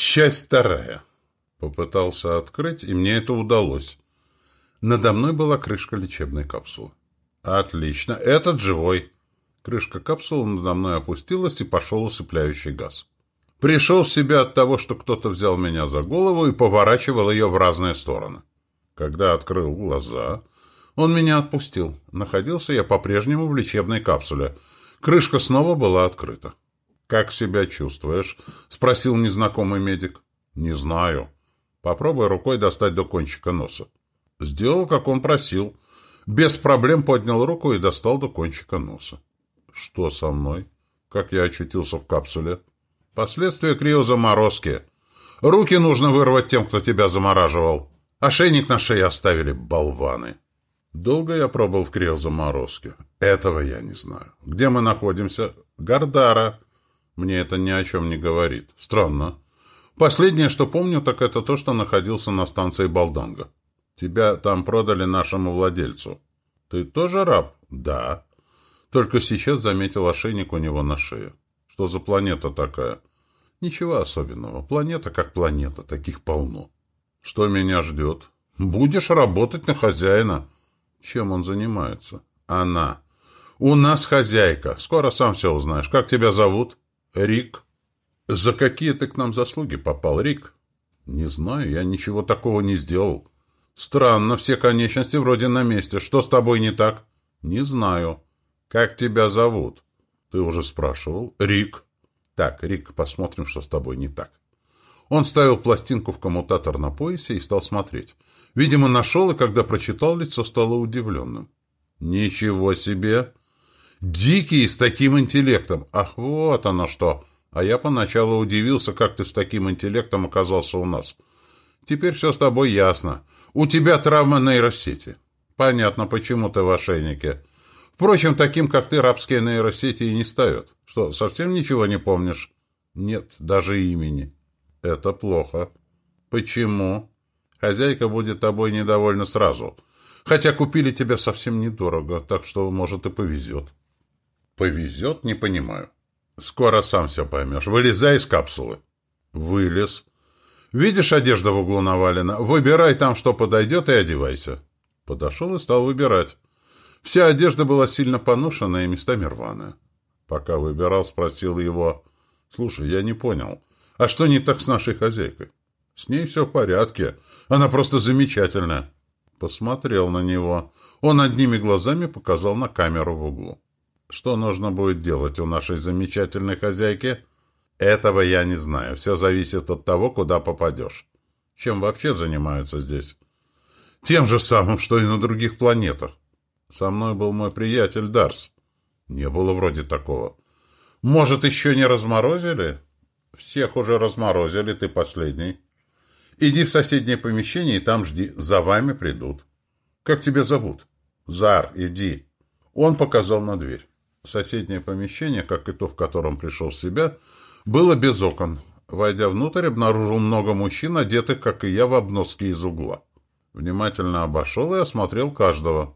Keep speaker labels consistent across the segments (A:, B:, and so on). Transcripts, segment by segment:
A: Часть вторая. Попытался открыть, и мне это удалось. Надо мной была крышка лечебной капсулы. Отлично, этот живой. Крышка капсулы надо мной опустилась, и пошел усыпляющий газ. Пришел в себя от того, что кто-то взял меня за голову и поворачивал ее в разные стороны. Когда открыл глаза, он меня отпустил. Находился я по-прежнему в лечебной капсуле. Крышка снова была открыта. «Как себя чувствуешь?» — спросил незнакомый медик. «Не знаю. Попробуй рукой достать до кончика носа». Сделал, как он просил. Без проблем поднял руку и достал до кончика носа. «Что со мной? Как я очутился в капсуле?» «Последствия криозаморозки. Руки нужно вырвать тем, кто тебя замораживал. Ошейник на шее оставили, болваны». «Долго я пробыл в криозаморозке?» «Этого я не знаю. Где мы находимся?» «Гардара». Мне это ни о чем не говорит. Странно. Последнее, что помню, так это то, что находился на станции Балданга. Тебя там продали нашему владельцу. Ты тоже раб? Да. Только сейчас заметил ошейник у него на шее. Что за планета такая? Ничего особенного. Планета как планета. Таких полно. Что меня ждет? Будешь работать на хозяина. Чем он занимается? Она. У нас хозяйка. Скоро сам все узнаешь. Как тебя зовут? Рик. За какие ты к нам заслуги попал, Рик? Не знаю, я ничего такого не сделал. Странно, все конечности вроде на месте. Что с тобой не так? Не знаю. Как тебя зовут? Ты уже спрашивал. Рик. Так, Рик, посмотрим, что с тобой не так. Он ставил пластинку в коммутатор на поясе и стал смотреть. Видимо, нашел, и когда прочитал, лицо стало удивленным. «Ничего себе! Дикий с таким интеллектом! Ах, вот оно что! А я поначалу удивился, как ты с таким интеллектом оказался у нас. Теперь все с тобой ясно. У тебя травма нейросети. Понятно, почему ты в ошейнике. Впрочем, таким, как ты, рабские нейросети и не ставят. Что, совсем ничего не помнишь? Нет, даже имени. Это плохо. Почему? Хозяйка будет тобой недовольна сразу. Хотя купили тебя совсем недорого, так что, может, и повезет. Повезет? Не понимаю. Скоро сам все поймешь. Вылезай из капсулы. Вылез. Видишь, одежда в углу навалена? Выбирай там, что подойдет, и одевайся. Подошел и стал выбирать. Вся одежда была сильно поношенная и местами рваная. Пока выбирал, спросил его. Слушай, я не понял. А что не так с нашей хозяйкой? С ней все в порядке. Она просто замечательная. Посмотрел на него. Он одними глазами показал на камеру в углу. Что нужно будет делать у нашей замечательной хозяйки? Этого я не знаю. Все зависит от того, куда попадешь. Чем вообще занимаются здесь? Тем же самым, что и на других планетах. Со мной был мой приятель Дарс. Не было вроде такого. Может, еще не разморозили? Всех уже разморозили, ты последний. Иди в соседнее помещение и там жди. За вами придут. Как тебя зовут? Зар, иди. Он показал на дверь. Соседнее помещение, как и то, в котором пришел в себя, было без окон. Войдя внутрь, обнаружил много мужчин, одетых, как и я, в обноски из угла. Внимательно обошел и осмотрел каждого.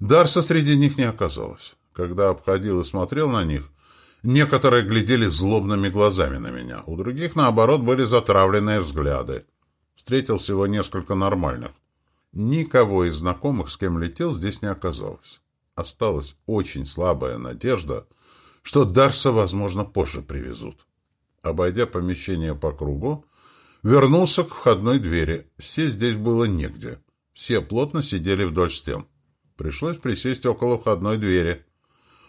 A: Дарса среди них не оказалось. Когда обходил и смотрел на них, некоторые глядели злобными глазами на меня, у других, наоборот, были затравленные взгляды. Встретил всего несколько нормальных. Никого из знакомых, с кем летел, здесь не оказалось осталась очень слабая надежда, что Дарса, возможно, позже привезут. Обойдя помещение по кругу, вернулся к входной двери. Все здесь было негде. Все плотно сидели вдоль стен. Пришлось присесть около входной двери.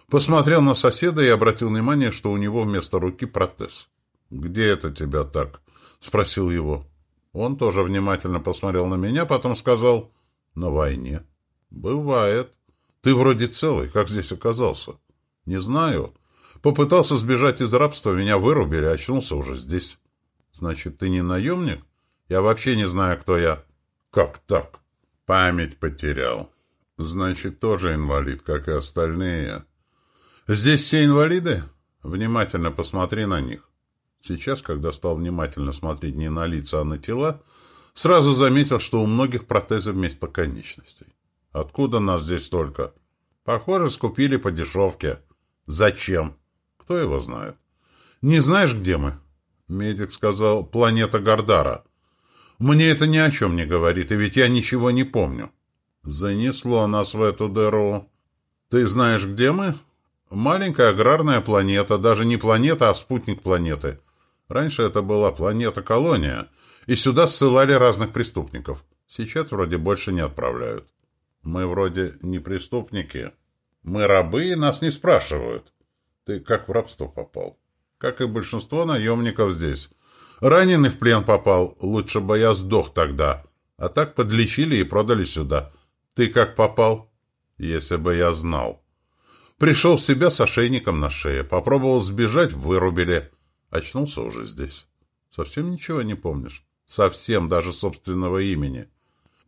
A: Посмотрел на соседа и обратил внимание, что у него вместо руки протез. «Где это тебя так?» — спросил его. Он тоже внимательно посмотрел на меня, потом сказал «На войне». «Бывает». Ты вроде целый, как здесь оказался? Не знаю. Попытался сбежать из рабства, меня вырубили, очнулся уже здесь. Значит, ты не наемник? Я вообще не знаю, кто я. Как так? Память потерял. Значит, тоже инвалид, как и остальные. Здесь все инвалиды? Внимательно посмотри на них. Сейчас, когда стал внимательно смотреть не на лица, а на тела, сразу заметил, что у многих протезы вместо конечностей. Откуда нас здесь столько? Похоже, скупили по дешевке. Зачем? Кто его знает? Не знаешь, где мы? Медик сказал «планета Гардара». Мне это ни о чем не говорит, и ведь я ничего не помню. Занесло нас в эту дыру. Ты знаешь, где мы? Маленькая аграрная планета, даже не планета, а спутник планеты. Раньше это была планета-колония, и сюда ссылали разных преступников. Сейчас вроде больше не отправляют. Мы вроде не преступники. Мы рабы, и нас не спрашивают. Ты как в рабство попал? Как и большинство наемников здесь. Раненый в плен попал, лучше бы я сдох тогда. А так подлечили и продали сюда. Ты как попал? Если бы я знал. Пришел в себя с ошейником на шее. Попробовал сбежать, вырубили. Очнулся уже здесь. Совсем ничего не помнишь? Совсем, даже собственного имени.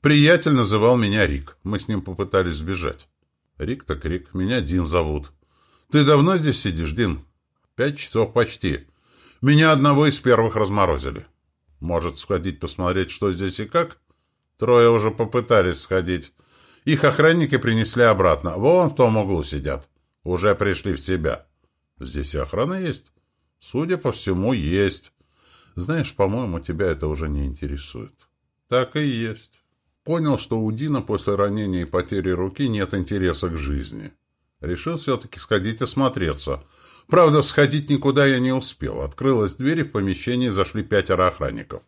A: Приятель называл меня Рик. Мы с ним попытались сбежать. Рик так Рик. Меня Дин зовут. Ты давно здесь сидишь, Дин? Пять часов почти. Меня одного из первых разморозили. Может, сходить посмотреть, что здесь и как? Трое уже попытались сходить. Их охранники принесли обратно. Вон в том углу сидят. Уже пришли в себя. Здесь и охрана есть? Судя по всему, есть. Знаешь, по-моему, тебя это уже не интересует. Так и есть. Понял, что у Дина после ранения и потери руки нет интереса к жизни. Решил все-таки сходить осмотреться — Правда, сходить никуда я не успел. Открылась дверь, и в помещении зашли пятеро охранников.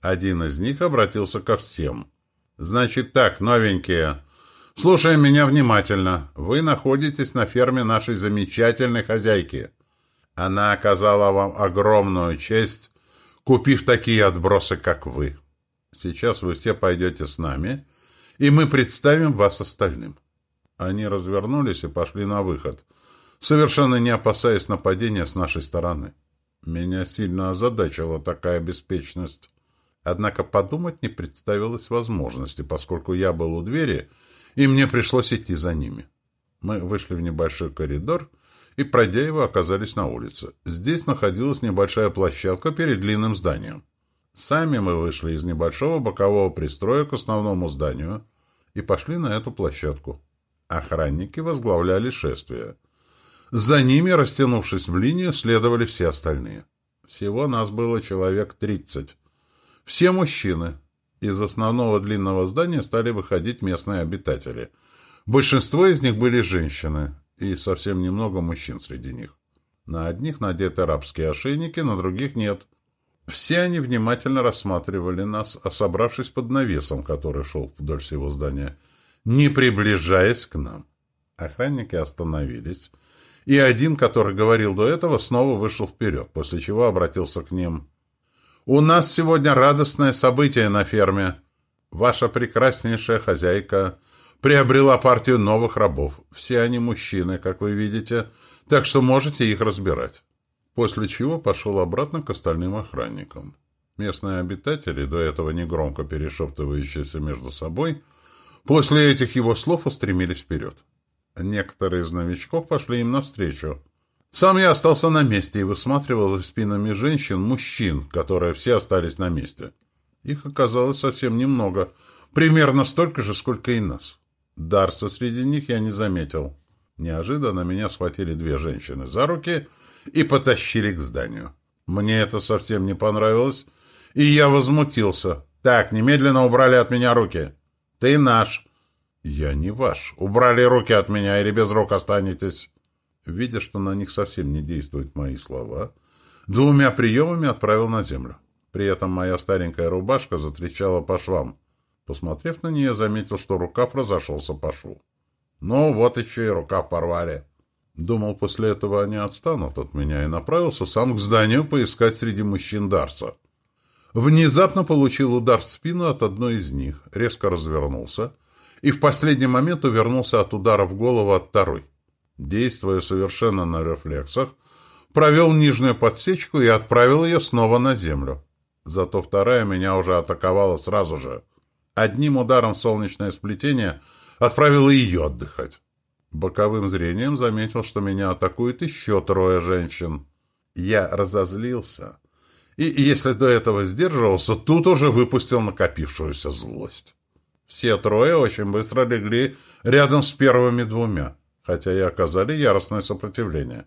A: Один из них обратился ко всем. «Значит так, новенькие, слушай меня внимательно. Вы находитесь на ферме нашей замечательной хозяйки. Она оказала вам огромную честь, купив такие отбросы, как вы. Сейчас вы все пойдете с нами, и мы представим вас остальным». Они развернулись и пошли на выход – совершенно не опасаясь нападения с нашей стороны. Меня сильно озадачила такая беспечность. Однако подумать не представилось возможности, поскольку я был у двери, и мне пришлось идти за ними. Мы вышли в небольшой коридор и, пройдя его, оказались на улице. Здесь находилась небольшая площадка перед длинным зданием. Сами мы вышли из небольшого бокового пристроя к основному зданию и пошли на эту площадку. Охранники возглавляли шествие. За ними, растянувшись в линию, следовали все остальные. Всего нас было человек тридцать. Все мужчины. Из основного длинного здания стали выходить местные обитатели. Большинство из них были женщины, и совсем немного мужчин среди них. На одних надеты рабские ошейники, на других нет. Все они внимательно рассматривали нас, а собравшись под навесом, который шел вдоль всего здания, не приближаясь к нам. Охранники остановились, и один, который говорил до этого, снова вышел вперед, после чего обратился к ним. «У нас сегодня радостное событие на ферме. Ваша прекраснейшая хозяйка приобрела партию новых рабов. Все они мужчины, как вы видите, так что можете их разбирать». После чего пошел обратно к остальным охранникам. Местные обитатели, до этого негромко перешептывающиеся между собой, после этих его слов устремились вперед. Некоторые из новичков пошли им навстречу. Сам я остался на месте и высматривал за спинами женщин, мужчин, которые все остались на месте. Их оказалось совсем немного, примерно столько же, сколько и нас. Дарса среди них я не заметил. Неожиданно меня схватили две женщины за руки и потащили к зданию. Мне это совсем не понравилось, и я возмутился. «Так, немедленно убрали от меня руки!» «Ты наш!» «Я не ваш. Убрали руки от меня, или без рук останетесь». Видя, что на них совсем не действуют мои слова, двумя приемами отправил на землю. При этом моя старенькая рубашка затрещала по швам. Посмотрев на нее, заметил, что рукав разошелся по шву. «Ну, вот еще и рукав порвали». Думал, после этого они отстанут от меня, и направился сам к зданию поискать среди мужчин Дарса. Внезапно получил удар в спину от одной из них, резко развернулся и в последний момент увернулся от удара в голову от второй. Действуя совершенно на рефлексах, провел нижнюю подсечку и отправил ее снова на землю. Зато вторая меня уже атаковала сразу же. Одним ударом солнечное сплетение отправил ее отдыхать. Боковым зрением заметил, что меня атакует еще трое женщин. Я разозлился. И если до этого сдерживался, тут уже выпустил накопившуюся злость. Все трое очень быстро легли рядом с первыми двумя, хотя и оказали яростное сопротивление.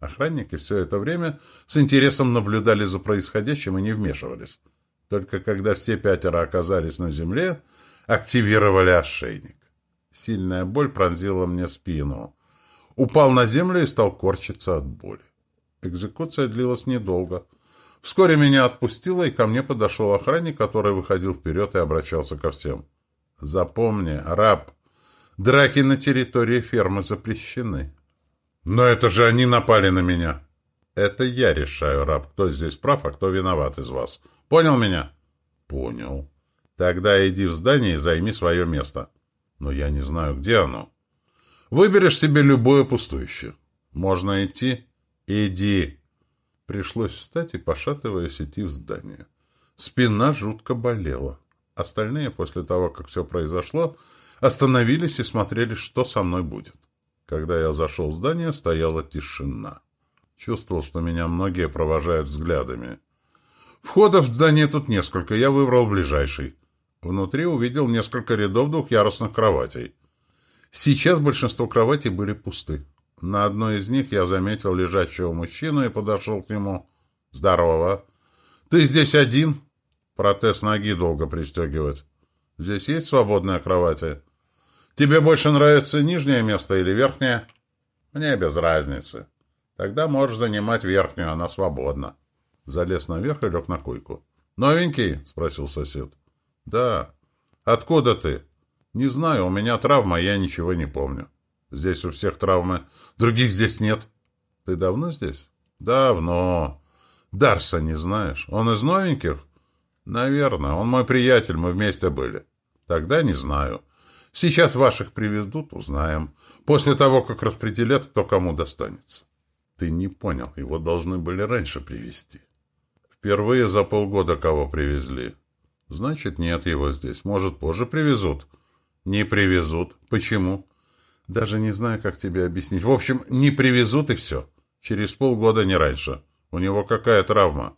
A: Охранники все это время с интересом наблюдали за происходящим и не вмешивались. Только когда все пятеро оказались на земле, активировали ошейник. Сильная боль пронзила мне спину. Упал на землю и стал корчиться от боли. Экзекуция длилась недолго. Вскоре меня отпустило, и ко мне подошел охранник, который выходил вперед и обращался ко всем. «Запомни, раб, драки на территории фермы запрещены». «Но это же они напали на меня!» «Это я решаю, раб, кто здесь прав, а кто виноват из вас. Понял меня?» «Понял. Тогда иди в здание и займи свое место». «Но я не знаю, где оно». «Выберешь себе любое пустующее. Можно идти?» «Иди!» Пришлось встать и, пошатываясь, идти в здание. Спина жутко болела. Остальные, после того, как все произошло, остановились и смотрели, что со мной будет. Когда я зашел в здание, стояла тишина. Чувствовал, что меня многие провожают взглядами. Входов в здание тут несколько, я выбрал ближайший. Внутри увидел несколько рядов двухъярусных кроватей. Сейчас большинство кроватей были пусты. На одной из них я заметил лежащего мужчину и подошел к нему. «Здорово! Ты здесь один?» «Протез ноги долго пристегивать. Здесь есть свободная кровать?» «Тебе больше нравится нижнее место или верхнее?» «Мне без разницы. Тогда можешь занимать верхнюю, она свободна». Залез наверх и лег на койку. «Новенький?» — спросил сосед. «Да». «Откуда ты?» «Не знаю, у меня травма, я ничего не помню». «Здесь у всех травмы. Других здесь нет». «Ты давно здесь?» «Давно». «Дарса не знаешь? Он из новеньких?» «Наверное. Он мой приятель, мы вместе были». «Тогда не знаю». Сейчас ваших привезут, узнаем. После того, как распределят, кто кому достанется. Ты не понял, его должны были раньше привезти. Впервые за полгода кого привезли. Значит, нет его здесь. Может, позже привезут? Не привезут. Почему? Даже не знаю, как тебе объяснить. В общем, не привезут и все. Через полгода, не раньше. У него какая травма?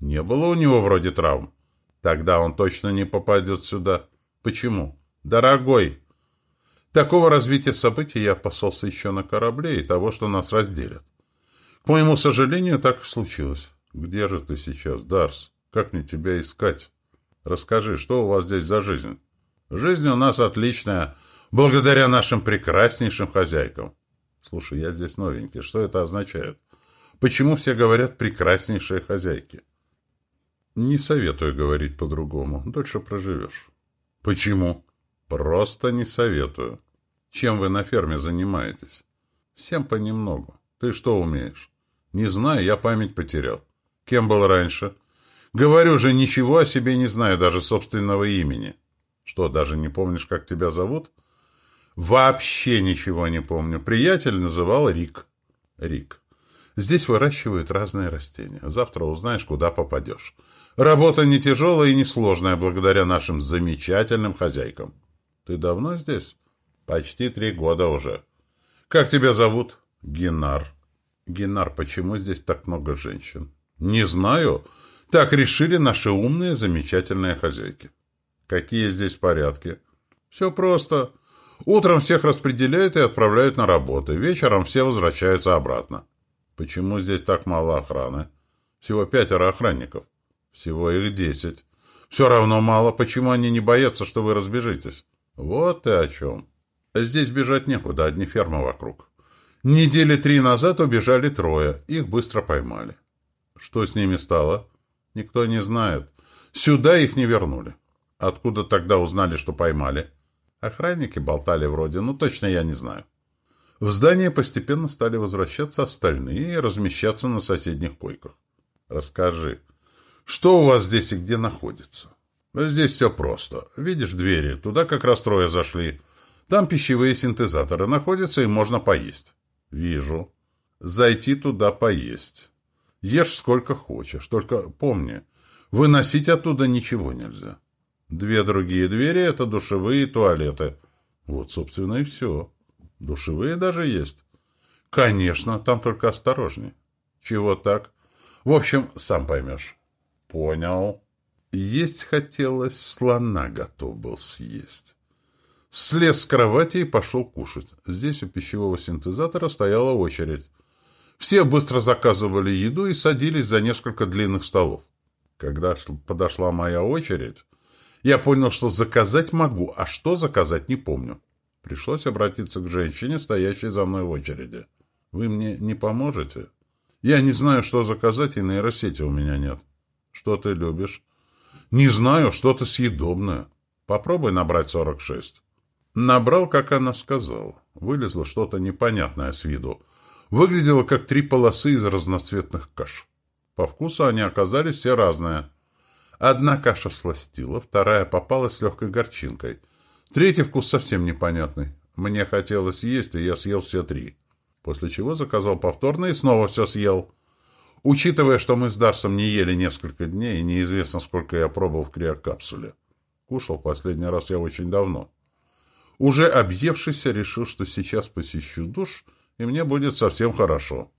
A: Не было у него вроде травм. Тогда он точно не попадет сюда. Почему? «Дорогой!» Такого развития событий я опасался еще на корабле и того, что нас разделят. К моему сожалению, так и случилось. Где же ты сейчас, Дарс? Как мне тебя искать? Расскажи, что у вас здесь за жизнь? Жизнь у нас отличная, благодаря нашим прекраснейшим хозяйкам. Слушай, я здесь новенький. Что это означает? Почему все говорят «прекраснейшие хозяйки»? Не советую говорить по-другому. Дольше проживешь. Почему? Просто не советую. Чем вы на ферме занимаетесь? Всем понемногу. Ты что умеешь? Не знаю, я память потерял. Кем был раньше? Говорю же, ничего о себе не знаю, даже собственного имени. Что, даже не помнишь, как тебя зовут? Вообще ничего не помню. Приятель называл Рик. Рик. Здесь выращивают разные растения. Завтра узнаешь, куда попадешь. Работа не тяжелая и не сложная, благодаря нашим замечательным хозяйкам. Ты давно здесь? Почти три года уже. Как тебя зовут? Генар. Генар, почему здесь так много женщин? Не знаю. Так решили наши умные, замечательные хозяйки. Какие здесь порядки? Все просто. Утром всех распределяют и отправляют на работу. Вечером все возвращаются обратно. Почему здесь так мало охраны? Всего пятеро охранников. Всего их десять. Все равно мало. Почему они не боятся, что вы разбежитесь? Вот ты о чем. Здесь бежать некуда, одни фермы вокруг. Недели три назад убежали трое, их быстро поймали. Что с ними стало? Никто не знает. Сюда их не вернули. Откуда тогда узнали, что поймали? Охранники болтали вроде, ну точно я не знаю. В здание постепенно стали возвращаться остальные и размещаться на соседних койках. Расскажи, что у вас здесь и где находится? Здесь все просто. Видишь двери? Туда как раз трое зашли. Там пищевые синтезаторы находятся, и можно поесть. Вижу. Зайти туда поесть. Ешь сколько хочешь, только помни, выносить оттуда ничего нельзя. Две другие двери — это душевые и туалеты. Вот, собственно, и все. Душевые даже есть. Конечно, там только осторожней. Чего так? В общем, сам поймешь. Понял. Есть хотелось, слона готов был съесть. Слез с кровати и пошел кушать. Здесь у пищевого синтезатора стояла очередь. Все быстро заказывали еду и садились за несколько длинных столов. Когда подошла моя очередь, я понял, что заказать могу, а что заказать не помню. Пришлось обратиться к женщине, стоящей за мной в очереди. «Вы мне не поможете?» «Я не знаю, что заказать, и нейросети у меня нет». «Что ты любишь?» «Не знаю, что-то съедобное. Попробуй набрать 46». Набрал, как она сказала. Вылезло что-то непонятное с виду. Выглядело, как три полосы из разноцветных каш. По вкусу они оказались все разные. Одна каша сластила, вторая попалась с легкой горчинкой. Третий вкус совсем непонятный. Мне хотелось есть, и я съел все три. После чего заказал повторно и снова все съел. Учитывая, что мы с Дарсом не ели несколько дней, и неизвестно, сколько я пробовал в криокапсуле. Кушал последний раз я очень давно. Уже объевшийся, решил, что сейчас посещу душ, и мне будет совсем хорошо.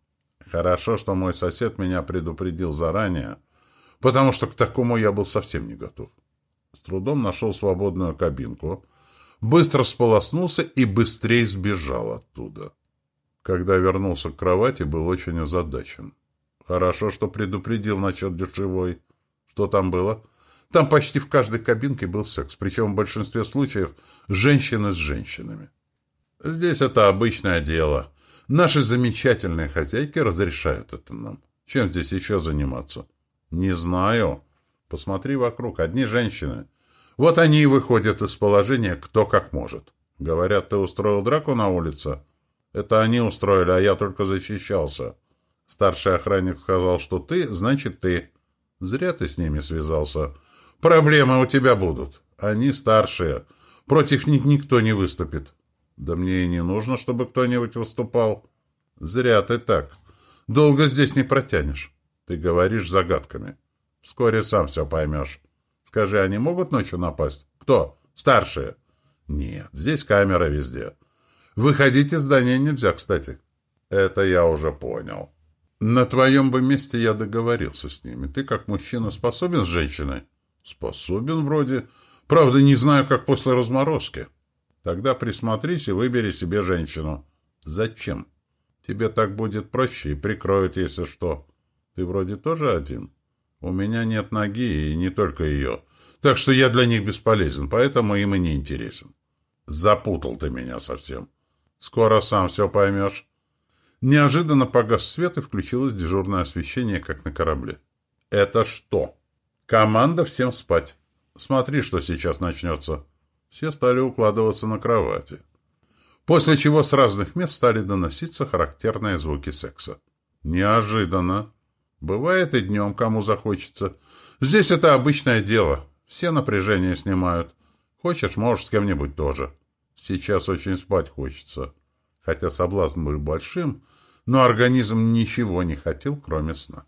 A: Хорошо, что мой сосед меня предупредил заранее, потому что к такому я был совсем не готов. С трудом нашел свободную кабинку, быстро сполоснулся и быстрее сбежал оттуда. Когда вернулся к кровати, был очень озадачен. Хорошо, что предупредил насчет душевой. Что там было? Там почти в каждой кабинке был секс, причем в большинстве случаев женщины с женщинами. Здесь это обычное дело. Наши замечательные хозяйки разрешают это нам. Чем здесь еще заниматься? Не знаю. Посмотри вокруг. Одни женщины. Вот они и выходят из положения кто как может. Говорят, ты устроил драку на улице? Это они устроили, а я только защищался. Старший охранник сказал, что ты, значит ты. Зря ты с ними связался. Проблемы у тебя будут. Они старшие. Против них никто не выступит. Да мне и не нужно, чтобы кто-нибудь выступал. Зря ты так. Долго здесь не протянешь. Ты говоришь загадками. Вскоре сам все поймешь. Скажи, они могут ночью напасть? Кто? Старшие? Нет, здесь камера везде. Выходить из здания нельзя, кстати. Это я уже понял. На твоем бы месте я договорился с ними. Ты, как мужчина, способен с женщиной? Способен вроде. Правда, не знаю, как после разморозки. Тогда присмотрись и выбери себе женщину. Зачем? Тебе так будет проще и прикроют, если что. Ты вроде тоже один. У меня нет ноги, и не только ее. Так что я для них бесполезен, поэтому им и не интересен. Запутал ты меня совсем. Скоро сам все поймешь. Неожиданно погас свет, и включилось дежурное освещение, как на корабле. Это что? Команда всем спать. Смотри, что сейчас начнется. Все стали укладываться на кровати. После чего с разных мест стали доноситься характерные звуки секса. Неожиданно. Бывает и днем, кому захочется. Здесь это обычное дело. Все напряжение снимают. Хочешь, можешь с кем-нибудь тоже. Сейчас очень спать хочется. Хотя соблазн был большим, но организм ничего не хотел, кроме сна.